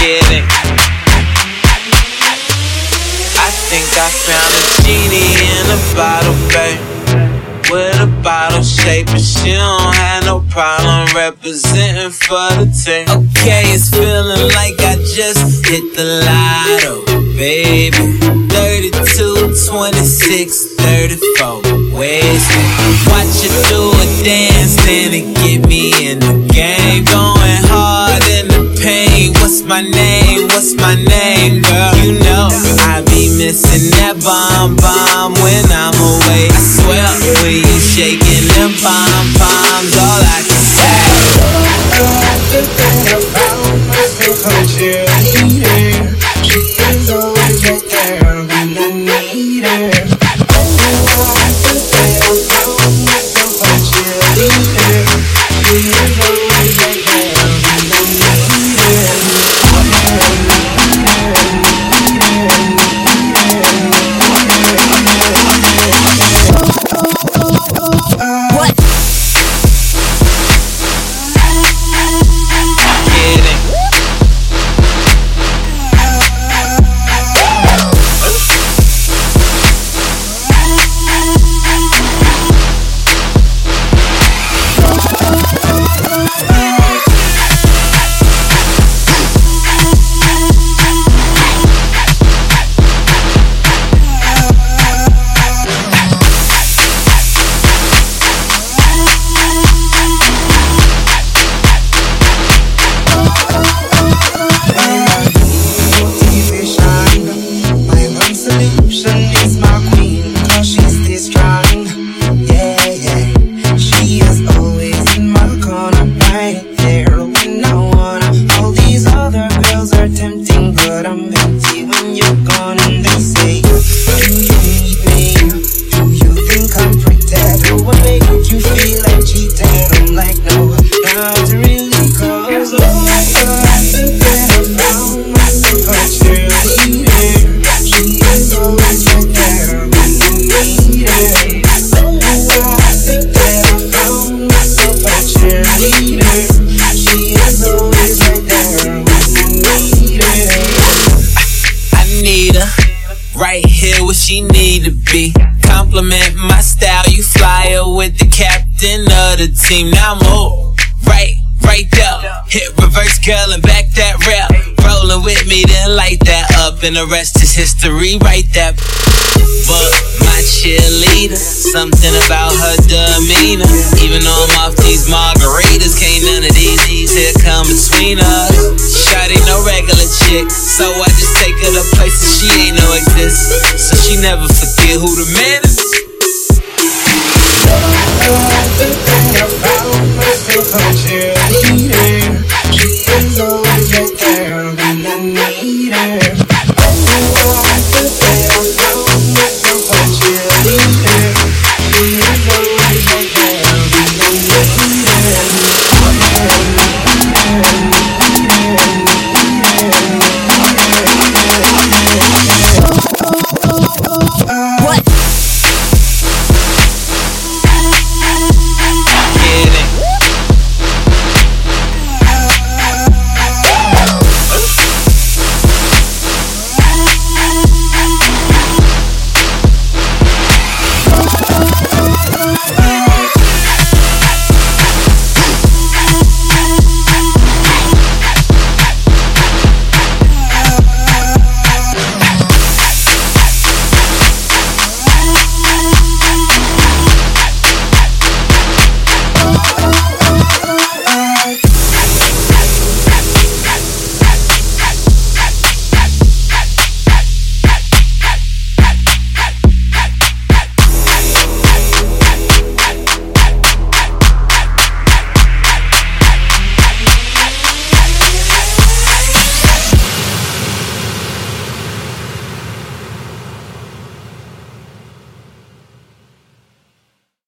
I think I found a genie in a bottle, babe. With a bottle shape, and she don't have no problem representing for the team. Okay, it's feeling like I just hit the lotto, baby. 32, 26, 34. Watch you do a dance, then it get my name? What's my name, girl? You know I be missing that bomb bomb when I'm away. I swear when you shaking them pom poms, team. Now I'm all right, right there. Hit reverse girl and back that rap. Rolling with me, then light that up, and the rest is history. Right that. But my cheerleader, something about her demeanor. Even though I'm off these margaritas, can't none of these here come between us. Shawty no regular chick, so I just take her to places she ain't know exist. So she never forget who the man is.